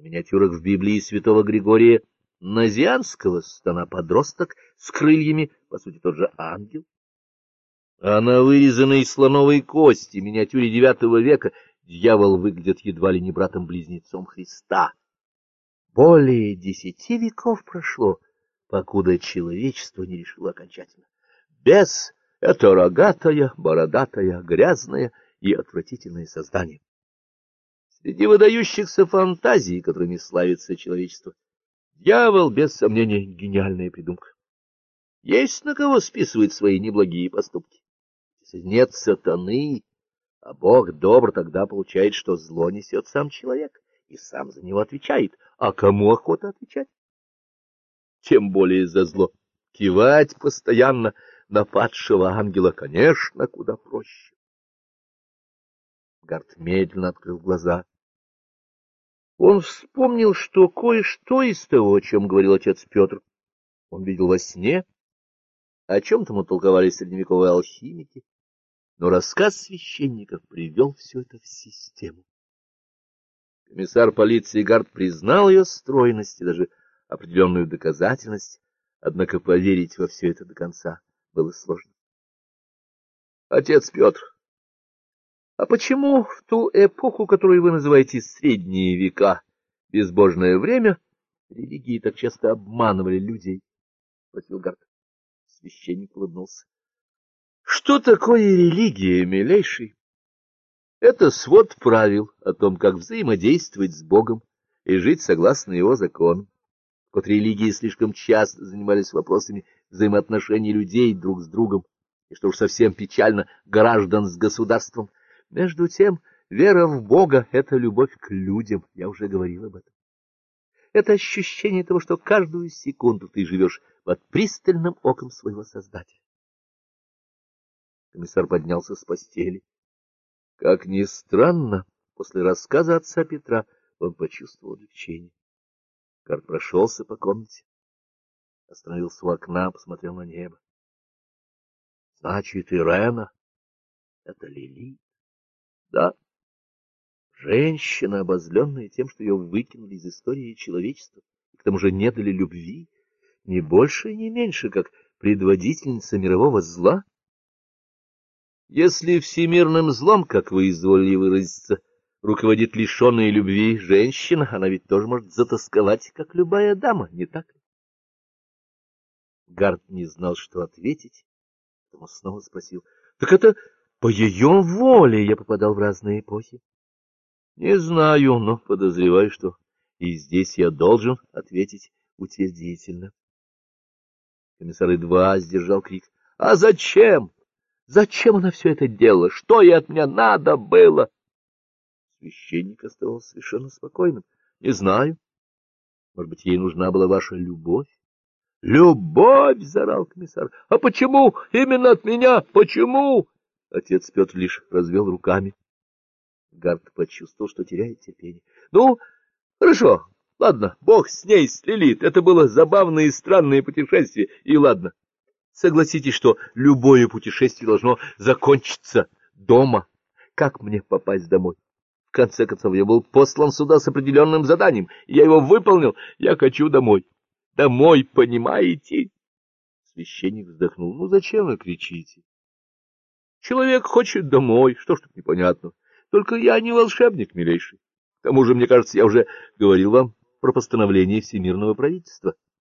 Миниатюрах в Библии святого Григория Назианского стана подросток с крыльями, по сути, тот же ангел. А на вырезанной слоновой кости миниатюре девятого века дьявол выглядит едва ли не братом-близнецом Христа. Более десяти веков прошло, покуда человечество не решило окончательно. Бес — это рогатое, бородатое, грязное и отвратительное создание. Среди выдающихся фантазий, которыми славится человечество, дьявол, без сомнения, гениальная придумка. Есть на кого списывать свои неблагие поступки. Если нет сатаны, а Бог добр, тогда получает, что зло несет сам человек и сам за него отвечает. А кому охота отвечать? Тем более за зло. Кивать постоянно на падшего ангела, конечно, куда проще. Гард медленно открыл глаза. Он вспомнил, что кое-что из того, о чем говорил отец Петр, он видел во сне, о чем тому толковали средневековые алхимики, но рассказ священников привел все это в систему. Комиссар полиции Гард признал ее стройность и даже определенную доказательность, однако поверить во все это до конца было сложно. Отец Петр, а почему в ту эпоху, которую вы называете средние века, безбожное время, религии так часто обманывали людей? — спросил Гард. Священник улыбнулся. — Что такое религия, милейший? Это свод правил о том, как взаимодействовать с Богом и жить согласно его законам. Вот религии слишком часто занимались вопросами взаимоотношений людей друг с другом, и, что уж совсем печально, граждан с государством — между тем, вера в Бога — это любовь к людям, я уже говорил об этом. Это ощущение того, что каждую секунду ты живешь под пристальным оком своего Создателя. Комиссар поднялся с постели. Как ни странно, после рассказа отца Петра он почувствовал облегчение. Карт прошелся по комнате, остановился у окна, посмотрел на небо. Значит, Ирена — это Лилит. Да, женщина, обозленная тем, что ее выкинули из истории человечества, и к тому же не дали любви, не больше и не меньше, как предводительница мирового зла. Если всемирным злом, как вы изволили выразиться, руководит лишенная любви женщина, она ведь тоже может затасковать, как любая дама, не так ли? Гард не знал, что ответить, поэтому снова спросил, — Так это по ее воле я попадал в разные эпохи. Не знаю, но подозреваю, что и здесь я должен ответить утвердительно. Комиссар едва сдержал крик. — А зачем? Зачем она все это делала? Что ей от меня надо было? Священник оставался совершенно спокойным. — Не знаю. Может быть, ей нужна была ваша любовь? — Любовь! — заорал комиссар. — А почему именно от меня? Почему? Отец Петр лишь развел руками. Гард почувствовал, что теряет терпение. — Ну, хорошо, ладно, бог с ней, с. Это было забавное и странное путешествие, и ладно. Согласитесь, что любое путешествие должно закончиться дома. Как мне попасть домой? В конце концов, я был послан сюда с определенным заданием, и я его выполнил. Я хочу домой. Домой, понимаете? Священник вздохнул. — Ну, зачем вы кричите? Человек хочет домой, что ж тут непонятно. Только я не волшебник, милейший. К тому же, мне кажется, я уже говорил вам про постановление Всемирного правительства.